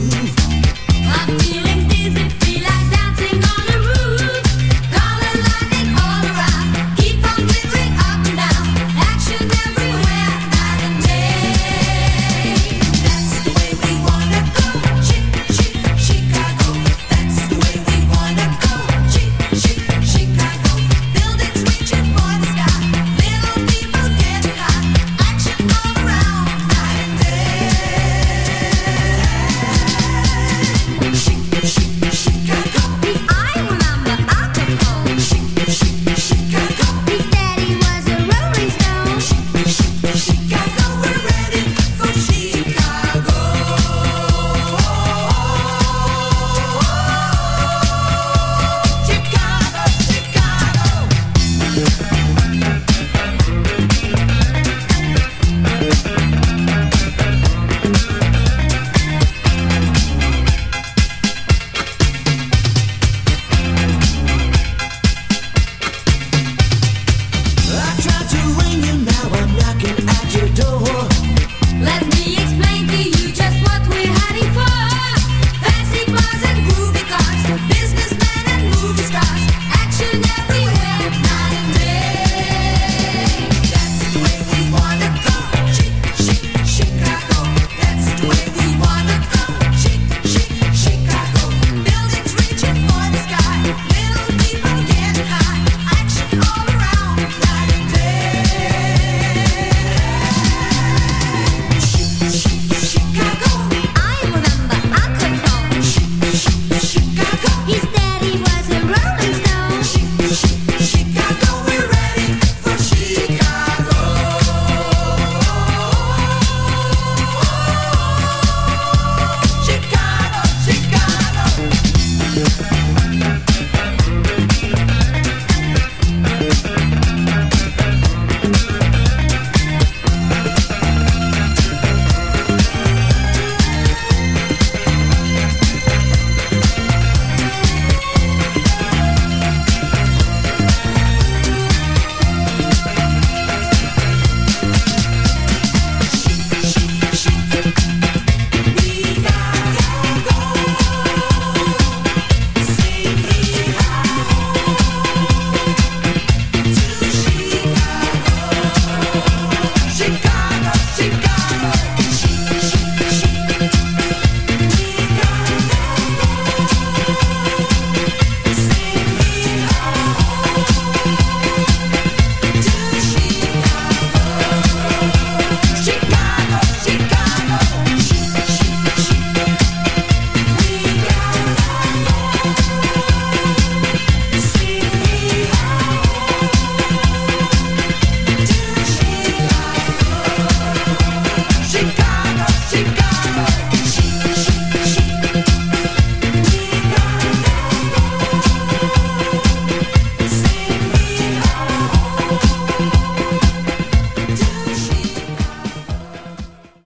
you.